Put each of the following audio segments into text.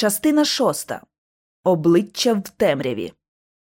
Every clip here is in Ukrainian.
Частина шоста. Обличчя в темряві.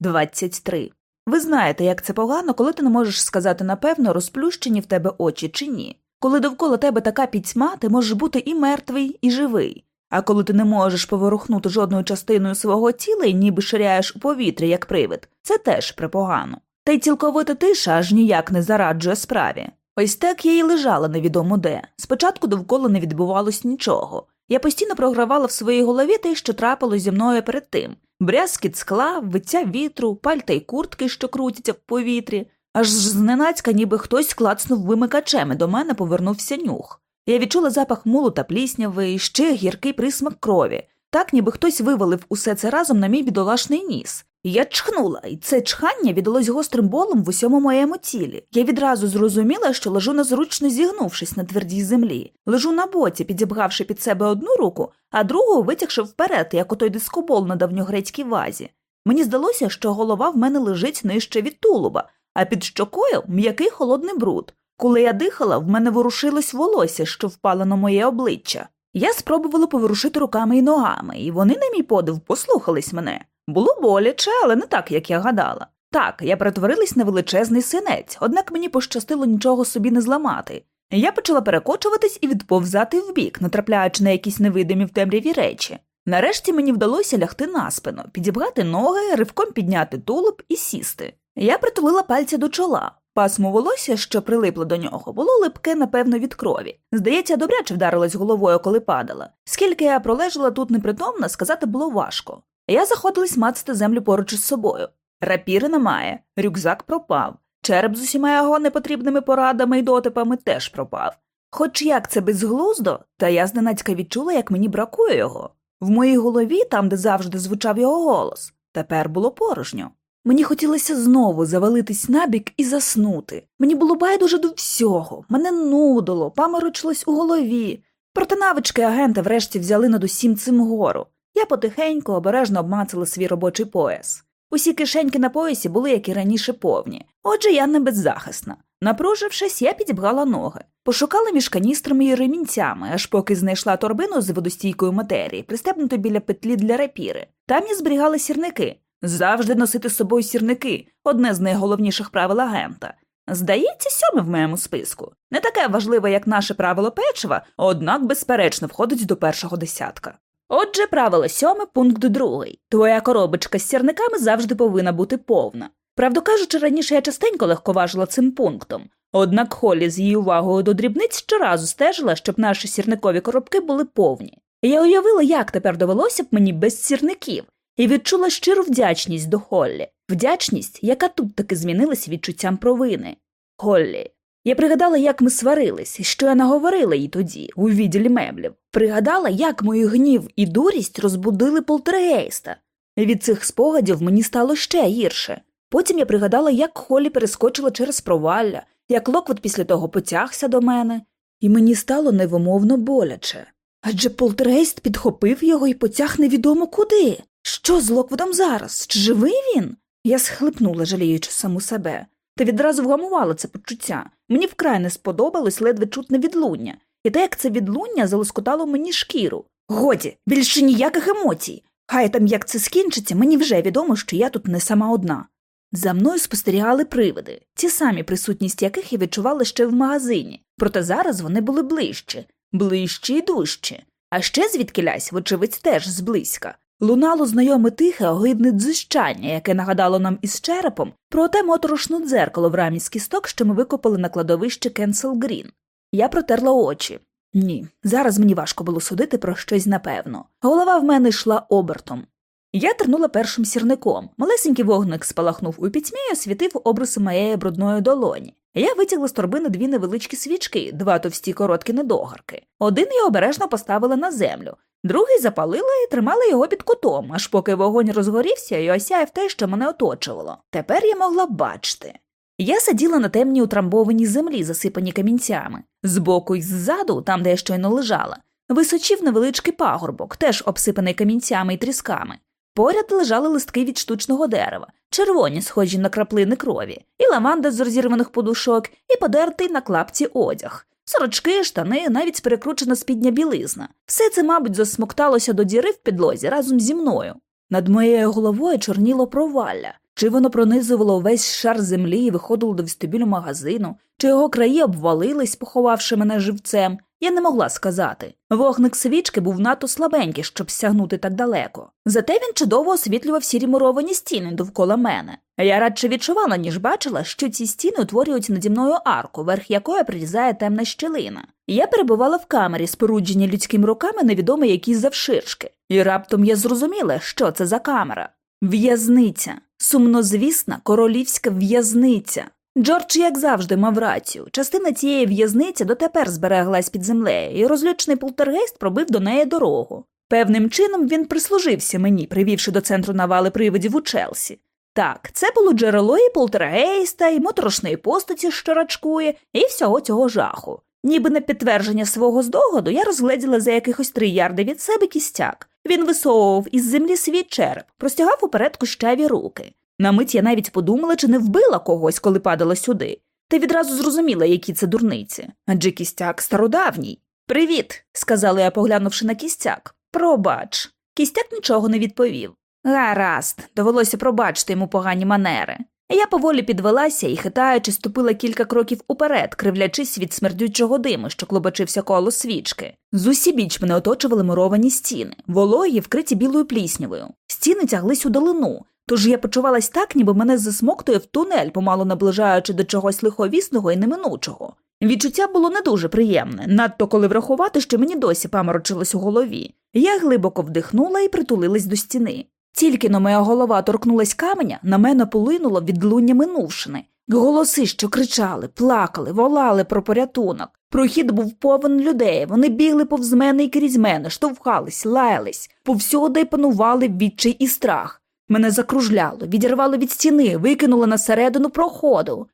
23. Ви знаєте, як це погано, коли ти не можеш сказати напевно, розплющені в тебе очі чи ні. Коли довкола тебе така пітьма, ти можеш бути і мертвий, і живий. А коли ти не можеш поворухнути жодною частиною свого тіла і ніби ширяєш у повітрі, як привид, це теж припогано. Та й цілковита тиша аж ніяк не зараджує справі. Ось так я й лежала невідомо де. Спочатку довкола не відбувалось нічого. Я постійно програвала в своїй голові те, що трапилось зі мною перед тим брязкіт скла, виття вітру, пальта й куртки, що крутяться в повітрі. Аж зненацька, ніби хтось клацнув вимикачем, і до мене повернувся нюх. Я відчула запах мулу та плісняви, і ще гіркий присмак крові, так ніби хтось вивалив усе це разом на мій бідолашний ніс. Я чхнула, і це чхання віддалось гострим болом в усьому моєму тілі. Я відразу зрозуміла, що лежу незручно зігнувшись на твердій землі, лежу на боці, підібгавши під себе одну руку, а другу витягши вперед, як отой дискобол на давньогрецькій вазі. Мені здалося, що голова в мене лежить нижче від тулуба, а під щокою м'який холодний бруд. Коли я дихала, в мене ворушилось волосся, що впало на моє обличчя. Я спробувала поворушити руками і ногами, і вони, на мій подив, послухались мене. Було боляче, але не так, як я гадала. Так, я перетворилась на величезний синець, однак мені пощастило нічого собі не зламати. Я почала перекочуватись і відповзати вбік, натрапляючи на якісь невидимі в темряві речі. Нарешті мені вдалося лягти на спину, підібрати ноги, ривком підняти тулуб і сісти. Я притулила пальці до чола. Пасмо волосся, що прилипло до нього, було липке, напевно, від крові. Здається, добряче вдарилась головою, коли падала. Скільки я пролежала тут непритомна, сказати було важко. Я заходилась мацати землю поруч із собою. Рапіри немає, рюкзак пропав, череп з усіма його непотрібними порадами і дотипами теж пропав. Хоч як це безглуздо, та я зненацька відчула, як мені бракує його. В моїй голові, там, де завжди звучав його голос, тепер було порожньо. Мені хотілося знову завалитись набік і заснути. Мені було байдуже до всього, мене нудило, паморочилось у голові. Проте навички агента врешті взяли над усім цим гору. Я потихеньку обережно обмацала свій робочий пояс. Усі кишеньки на поясі були, як і раніше, повні. Отже, я не беззахисна. Напружившись, я підібрала ноги, пошукала між каністрами і ремінцями, аж поки знайшла торбину з водостійкою матерії, пристебнуту біля петлі для рапіри. Там я зберігала сірники. Завжди носити з собою сірники одне з найголовніших правил агента. Здається, сьоме в моєму списку. Не таке важливе, як наше правило печива, однак, безперечно, входить до першого десятка. Отже, правило сьоме, пункт другий. Твоя коробочка з сірниками завжди повинна бути повна. Правду кажучи, раніше я частенько легковажила цим пунктом. Однак Холі з її увагою до дрібниць щоразу стежила, щоб наші сірникові коробки були повні. Я уявила, як тепер довелося б мені без сірників, і відчула щиру вдячність до Холлі, вдячність, яка тут таки змінилась відчуттям провини. Холлі. Я пригадала, як ми сварились, що я наговорила їй тоді, у відділі меблів. Пригадала, як мою гнів і дурість розбудили полтергейста. Від цих спогадів мені стало ще гірше. Потім я пригадала, як Холлі перескочила через провалля, як Локвот після того потягся до мене, і мені стало невимовно боляче. Адже полтергейст підхопив його і потяг невідомо куди. Що з Локводом зараз? Чи живий він? Я схлипнула, жаліючи саму себе, та відразу вгамувала це почуття. Мені вкрай не сподобалось ледве чутне відлуння, і те, як це відлуння залоскотало мені шкіру. Годі, більше ніяких емоцій. Хай там як це скінчиться, мені вже відомо, що я тут не сама одна. За мною спостерігали привиди, ті самі присутність яких я відчувала ще в магазині, проте зараз вони були ближче, ближчі й дужчі. А ще звідкилясь, вочевидь, теж зблизька. Лунало знайоме тихе, огидне дзищання, яке нагадало нам із черепом про те моторошне дзеркало в рамі з кісток, що ми викопали на кладовищі Кенсел Грін. Я протерла очі. Ні, зараз мені важко було судити про щось напевно. Голова в мене йшла обертом. Я тернула першим сірником. Малесенький вогник спалахнув у пітьмі і освітив обриси моєї брудної долоні. Я витягла з торбини дві невеличкі свічки, два товсті короткі недогарки. Один я обережно поставила на землю, другий запалила і тримала його під кутом, аж поки вогонь розгорівся і осяяв те, що мене оточувало. Тепер я могла бачити. Я сиділа на темній утрамбованій землі, засипані камінцями. Збоку і ззаду, там, де я щойно лежала, височив невеличкий пагорбок, теж обсипаний камінцями і трісками. Поряд лежали листки від штучного дерева, червоні, схожі на краплини крові, і лаванда з розірваних подушок, і подертий на клапці одяг. Сорочки, штани, навіть перекручена спідня білизна. Все це, мабуть, засмокталося до діри в підлозі разом зі мною. Над моєю головою чорніло провалля, чи воно пронизувало весь шар землі і виходило до вестибюлю магазину, чи його краї обвалились, поховавши мене живцем, я не могла сказати. Вогник свічки був надто слабенький, щоб сягнути так далеко. Зате він чудово освітлював сірі муровані стіни довкола мене. Я радше відчувала, ніж бачила, що ці стіни утворюють наді мною арку, верх якої прирізає темна щелина. Я перебувала в камері, спорудженій людськими руками невідомо якісь завширшки, і раптом я зрозуміла, що це за камера. В'язниця, сумнозвісна королівська в'язниця. Джордж, як завжди, мав рацію. Частина цієї в'язниці дотепер збереглась під землею, і розлючений полтергейст пробив до неї дорогу. Певним чином він прислужився мені, привівши до центру навали привидів у Челсі. Так, це було джерело і полтергейста, і моторошної постаті, що рачкує, і всього цього жаху. Ніби на підтвердження свого здогаду я розгледіла за якихось три ярди від себе кістяк. Він висовував із землі свій череп, простягав уперед кущаві руки. На мить я навіть подумала, чи не вбила когось, коли падала сюди, та відразу зрозуміла, які це дурниці. Адже кістяк стародавній. Привіт, сказала я, поглянувши на кістяк. Пробач. Кістяк нічого не відповів. Гаразд, довелося пробачити йому погані манери. Я поволі підвелася і, хитаючи, ступила кілька кроків уперед, кривлячись від смердючого диму, що клобочився коло свічки. З усі біч мене оточували муровані стіни, вологі, вкриті білою пліснявою. Стіни тяглись у долину, тож я почувалась так, ніби мене засмоктує в тунель, помало наближаючи до чогось лиховісного і неминучого. Відчуття було не дуже приємне, надто коли врахувати, що мені досі паморочилось у голові. Я глибоко вдихнула і притулилась до стіни. Тільки но моя голова торкнулась каменя, на мене полинуло відлуння минувшини. Голоси, що кричали, плакали, волали про порятунок. Прохід був повен людей, вони бігли повз мене і крізь мене, штовхались, лаялись, повсюди панували відчай і страх. Мене закружляло, відірвало від стіни, викинуло на середину проходу.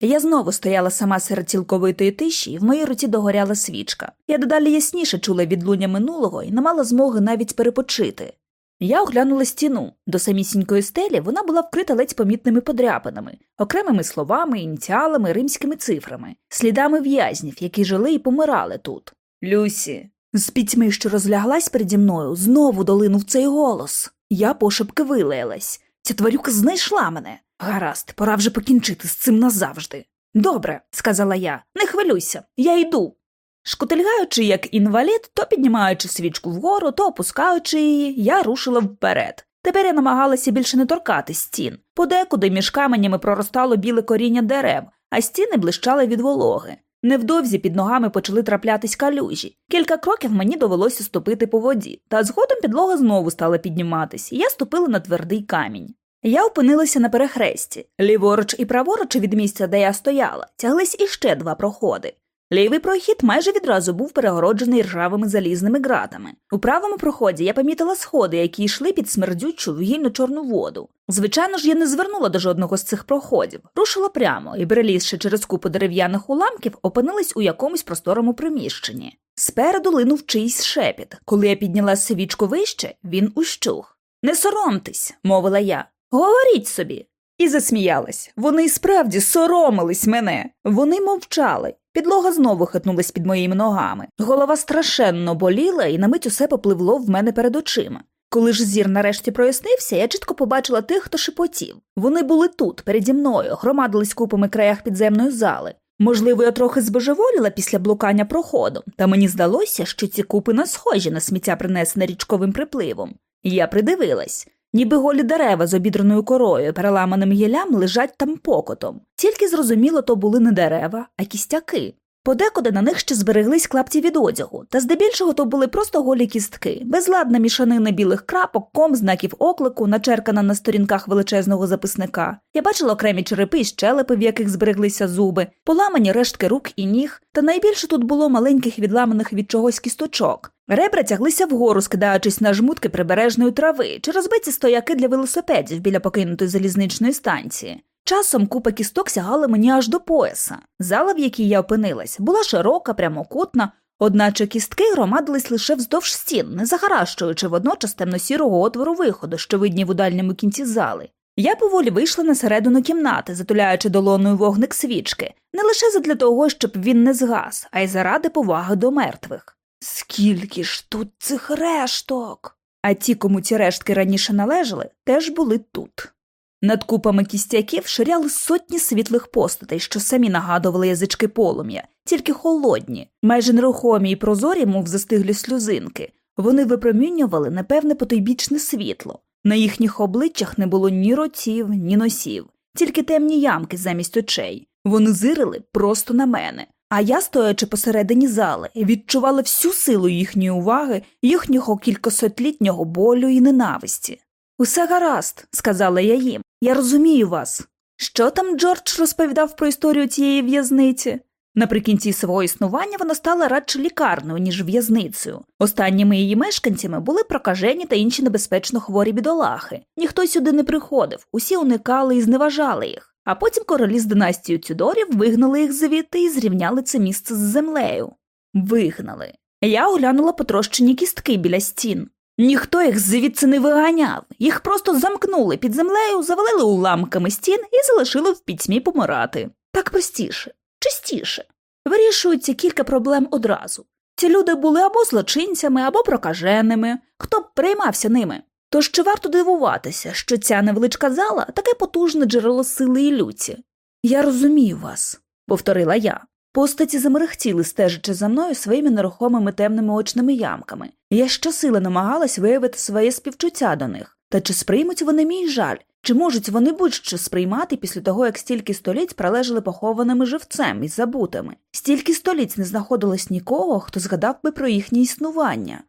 Я знову стояла сама серед цілковитої тиші, і в моїй руці догоряла свічка. Я дедалі ясніше чула відлуння минулого і не мала змоги навіть перепочити. Я оглянула стіну. До самісінької стелі вона була вкрита ледь помітними подряпинами, окремими словами, ініціалами, римськими цифрами, слідами в'язнів, які жили і помирали тут. Люсі. З пітьми, що розляглась переді мною, знову долинув цей голос. Я пошепки вилаялась. Ця тварюка знайшла мене. Гаразд, пора вже покінчити з цим назавжди. Добре, сказала я, не хвилюйся, я йду. Шкутильгаючи як інвалід, то піднімаючи свічку вгору, то опускаючи її, я рушила вперед. Тепер я намагалася більше не торкати стін. Подекуди між каменями проростало біле коріння дерев, а стіни блищали від вологи. Невдовзі під ногами почали траплятись калюжі. Кілька кроків мені довелося ступити по воді, та згодом підлога знову стала підніматись, і я ступила на твердий камінь. Я опинилася на перехресті. Ліворуч і праворуч від місця, де я стояла, тяглись іще два проходи. Лівий прохід майже відразу був перегороджений ржавими залізними ґратами. У правому проході я помітила сходи, які йшли під смердючу вугільно чорну воду. Звичайно ж, я не звернула до жодного з цих проходів, рушила прямо і, перелізши через купу дерев'яних уламків, опинилась у якомусь просторому приміщенні. Спереду линув чийсь шепіт. Коли я підняла свічку вище, він ущух. Не соромтесь, мовила я. Говоріть собі. І засміялась. Вони справді соромились мене. Вони мовчали. Підлога знову хитнулась під моїми ногами. Голова страшенно боліла, і на мить усе попливло в мене перед очима. Коли ж зір нарешті прояснився, я чітко побачила тих, хто шепотів. Вони були тут, переді мною, громадились купами краях підземної зали. Можливо, я трохи збожеволіла після блукання проходом, та мені здалося, що ці купи не схожі на сміття, принесене річковим припливом. Я придивилась. Ніби голі дерева з обідраною корою, переламаним гілям лежать там покотом. Тільки зрозуміло, то були не дерева, а кістяки. Подекуди на них ще збереглись клапті від одягу, та здебільшого то були просто голі кістки, безладна мішанина білих крапок, ком, знаків оклику, начеркана на сторінках величезного записника. Я бачила окремі черепи і щелепи, в яких збереглися зуби, поламані рештки рук і ніг, та найбільше тут було маленьких відламаних від чогось кісточок. Ребра тяглися вгору, скидаючись на жмутки прибережної трави чи розбиті стояки для велосипедів біля покинутої залізничної станції. Часом купа кісток сягала мені аж до пояса. Зала, в якій я опинилась, була широка, прямокутна, одначе кістки громадились лише вздовж стін, не захаращуючи водночас темно-сірого отвору виходу, що видні в удальньому кінці зали. Я поволі вийшла на середину кімнати, затуляючи долоною вогник свічки, не лише задля того, щоб він не згас, а й заради поваги до мертвих. Скільки ж тут цих решток? А ті, кому ці рештки раніше належали, теж були тут. Над купами кістяків ширяли сотні світлих постатей, що самі нагадували язички полум'я, тільки холодні, майже нерухомі й прозорі, мов застиглі сльозинки. Вони випромінювали непевне потойбічне світло. На їхніх обличчях не було ні ротів, ні носів, тільки темні ямки замість очей. Вони зирили просто на мене. А я, стоячи посередині зали, відчувала всю силу їхньої уваги, їхнього кількасотлітнього болю і ненависті. Усе гаразд, сказала я їм, я розумію вас. Що там Джордж розповідав про історію цієї в'язниці? Наприкінці свого існування вона стала радше лікарною, ніж в'язницею. Останніми її мешканцями були прокажені та інші небезпечно хворі бідолахи. Ніхто сюди не приходив, усі уникали і зневажали їх. А потім королі з династією Тюдорів вигнали їх звідти і зрівняли це місце з землею. Вигнали. Я оглянула потрощені кістки біля стін. Ніхто їх звідси не виганяв, їх просто замкнули під землею, завалили уламками стін і залишили в пітьмі помирати. Так простіше, чистіше. Вирішується кілька проблем одразу. Ці люди були або злочинцями, або прокаженими, хто б приймався ними. Тож чи варто дивуватися, що ця невеличка зала таке потужне джерело сили і люті? Я розумію вас, повторила я. Постаті замерехтіли, стежачи за мною своїми нерухомими темними очними ямками, я щосили намагалась виявити своє співчуття до них. Та чи сприймуть вони мій жаль, чи можуть вони будь-що сприймати після того, як стільки століть пролежали похованими живцем і забутими, стільки століть не знаходилось нікого, хто згадав би про їхнє існування.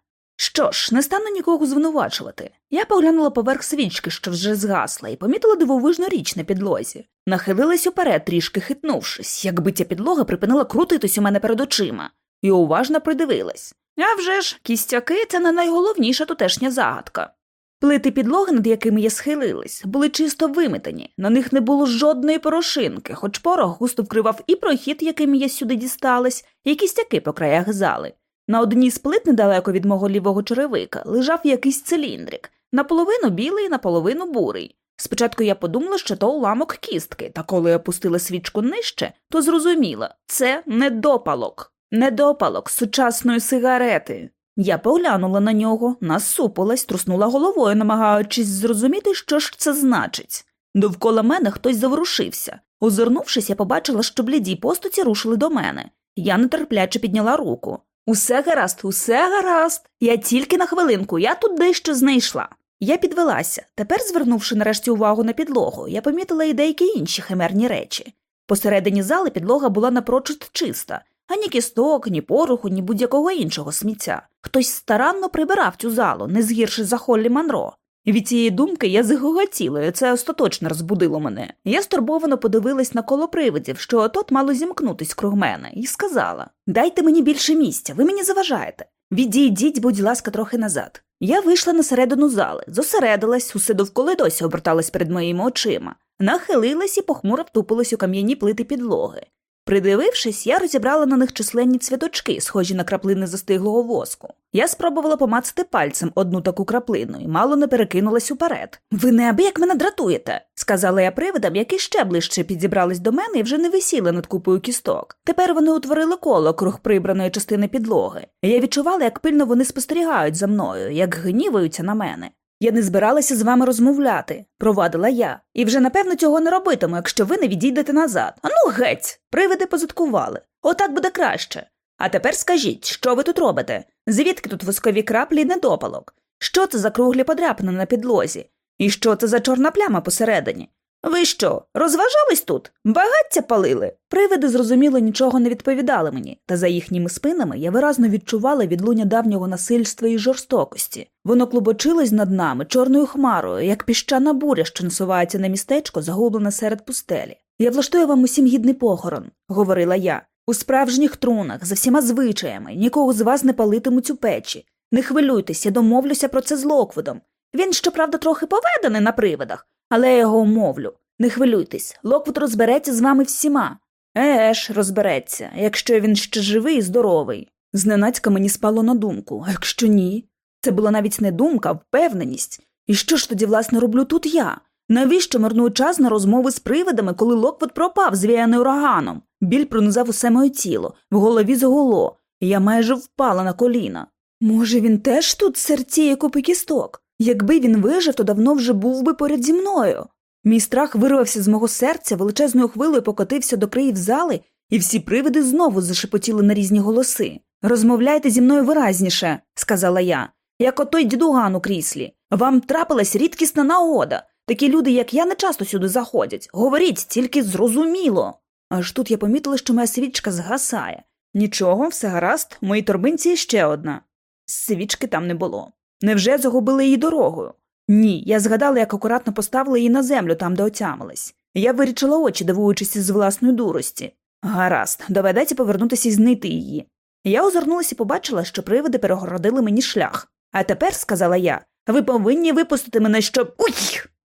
Що ж, не стану нікого звинувачувати. Я поглянула поверх свічки, що вже згасла, і помітила дивовижну річ на підлозі. Нахилилась уперед, трішки хитнувшись, якби ця підлога припинила крутитись у мене перед очима, і уважно придивилась. А вже ж, кістяки це не найголовніша тутешня загадка. Плити підлоги, над якими я схилилась, були чисто вимитані, на них не було жодної порошинки, хоч порох густо вкривав і прохід, яким я сюди дісталась, і кістяки по краях зали. На одній з плит недалеко від мого лівого черевика лежав якийсь циліндрик, наполовину білий, наполовину бурий. Спочатку я подумала, що то уламок кістки, та коли я пустила свічку нижче, то зрозуміла це недопалок, недопалок сучасної сигарети. Я поглянула на нього, насупилась, труснула головою, намагаючись зрозуміти, що ж це значить. Довкола мене хтось заворушився. Озирнувшись, я побачила, що бліді постаті рушили до мене. Я нетерпляче підняла руку. Усе гаразд, усе гаразд. Я тільки на хвилинку, я тут дещо знайшла. Я підвелася. Тепер, звернувши нарешті увагу на підлогу, я помітила і деякі інші химерні речі. Посередині зали підлога була напрочуд чиста, ані кісток, ні пороху, ні будь-якого іншого сміття. Хтось старанно прибирав цю залу, не згірши за Холлі Манро. Від цієї думки я загоготіла, і це остаточно розбудило мене. Я стурбовано подивилась на коло привидів, що отот мало зімкнутись круг мене, і сказала Дайте мені більше місця, ви мені заважаєте. Відійдіть, будь ласка, трохи назад. Я вийшла на середину зали, зосередилась, усе довкола досі оберталась перед моїми очима, нахилилась і похмуро втупилась у кам'яні плити підлоги. Придивившись, я розібрала на них численні цвіточки, схожі на краплини застиглого воску. Я спробувала помацати пальцем одну таку краплину і мало не перекинулась уперед. Ви неабияк мене дратуєте, сказала я привидам, які ще ближче підібрались до мене і вже не висіли над купою кісток. Тепер вони утворили коло круг прибраної частини підлоги. Я відчувала, як пильно вони спостерігають за мною, як гніваються на мене. Я не збиралася з вами розмовляти, провадила я, і вже напевно цього не робитиму, якщо ви не відійдете назад. Ану, геть, привиди позадкували. Отак буде краще. А тепер скажіть, що ви тут робите? Звідки тут воскові краплі і недопалок? Що це за круглі подряпини на підлозі? І що це за чорна пляма посередині? Ви що, розважались тут? Багаття палили? Привиди, зрозуміло, нічого не відповідали мені, та за їхніми спинами я виразно відчувала відлуння давнього насильства і жорстокості. Воно клубочилось над нами чорною хмарою, як піщана буря, що насувається на містечко, загублене серед пустелі. Я влаштую вам усім гідний похорон, говорила я. У справжніх трунах, за всіма звичаями, нікого з вас не палитимуть у печі. Не хвилюйтесь, я домовлюся про це з Локвудом. Він, щоправда, трохи поведений на привидах, але я його умовлю. Не хвилюйтесь, Локвуд розбереться з вами всіма. Еге ж, розбереться, якщо він ще живий і здоровий. Зненацька мені спало на думку, а якщо ні? Це була навіть не думка, а впевненість. І що ж тоді, власне, роблю тут я? Навіщо марную час на розмови з привидами, коли Локвуд пропав, звіяний ураганом? Біль пронизав усе моє тіло, в голові загуло, і я майже впала на коліна. Може, він теж тут серціє купи кісток? Якби він вижив, то давно вже був би поряд зі мною. Мій страх вирвався з мого серця, величезною хвилею покотився до країв зали, і всі привиди знову зашепотіли на різні голоси. Розмовляйте зі мною виразніше, сказала я, як отой дідуган у кріслі. Вам трапилась рідкісна нагода. Такі люди, як я, не часто сюди заходять. Говоріть, тільки зрозуміло. Аж тут я помітила, що моя свічка згасає. Нічого, все гаразд, моїй торбинці ще одна. Свічки там не було. Невже загубили її дорогою? Ні, я згадала, як акуратно поставила її на землю там, де отямилась. Я вирічила очі, дивуючись з власної дурості. Гаразд, доведеться повернутися і знайти її. Я озирнулася і побачила, що привиди перегородили мені шлях. А тепер, сказала я, ви повинні випустити мене, щоб. Уй!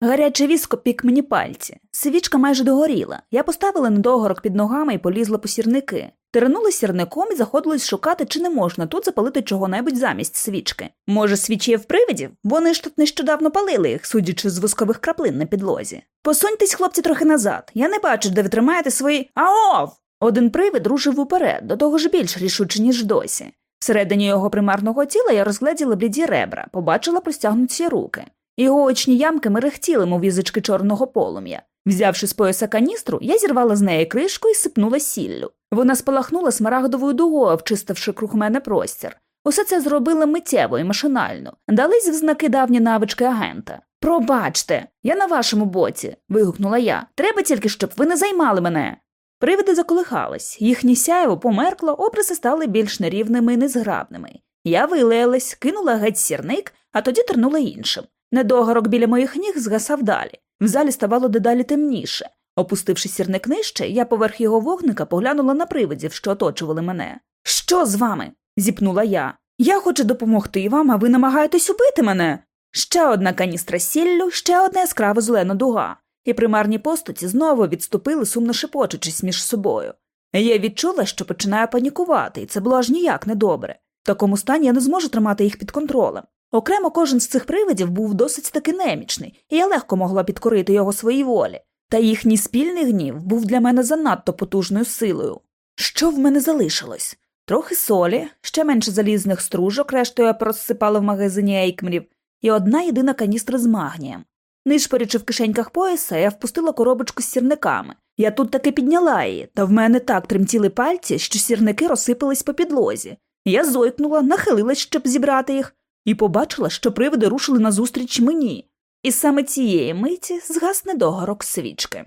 Гаряче віско пік мені пальці. Свічка майже догоріла. Я поставила недогорок під ногами і полізла по сірники. Тиранули сірником і заходились шукати, чи не можна тут запалити чого-небудь замість свічки. Може, свічі є в привидів? Вони ж тут нещодавно палили їх, судячи з воскових краплин на підлозі. Посуньтесь, хлопці, трохи назад. Я не бачу, де ви тримаєте свої. Аов! Один привид рушив уперед, до того ж більш рішуче, ніж досі. Всередині його примарного тіла я розгледіла бліді ребра, побачила простягнуті руки. Його очні ямки мерехтіли, мов язички чорного полум'я. Взявши з пояса каністру, я зірвала з неї кришку і сипнула сіллю. Вона спалахнула смарагдовою дугою, вчиставши круг мене простір. Усе це зробили миттєво і машинально. Дались в знаки давні навички агента. Пробачте, я на вашому боці. вигукнула я. Треба тільки, щоб ви не займали мене. Привиди заколихались, їхнє сяєво померкло, образи стали більш нерівними і незграбними. Я вилаялась, кинула геть сірник, а тоді тернула іншим. Недогорок біля моїх ніг згасав далі. В залі ставало дедалі темніше. Опустивши сірник нижче, я поверх його вогника поглянула на привидів, що оточували мене. Що з вами? зіпнула я. Я хочу допомогти вам, а ви намагаєтесь убити мене. Ще одна каністра сіллю, ще одна яскрава зелена дуга, і примарні постаті знову відступили, сумно шепочучись між собою. Я відчула, що починаю панікувати, і це було аж ніяк недобре. В такому стані я не зможу тримати їх під контролем. Окремо кожен з цих привидів був досить таки немічний, і я легко могла підкорити його своїй волі. Та їхній спільний гнів був для мене занадто потужною силою. Що в мене залишилось? Трохи солі, ще менше залізних стружок, рештою я порозсипала в магазині Ейкмрів, і одна єдина каністра з магнієм. Нишпорячи в кишеньках пояса, я впустила коробочку з сірниками. Я тут таки підняла її, та в мене так тремтіли пальці, що сірники розсипались по підлозі. Я зойкнула, нахилилась, щоб зібрати їх, і побачила, що привиди рушили назустріч мені. І саме цієї миті згасне догорок свічки.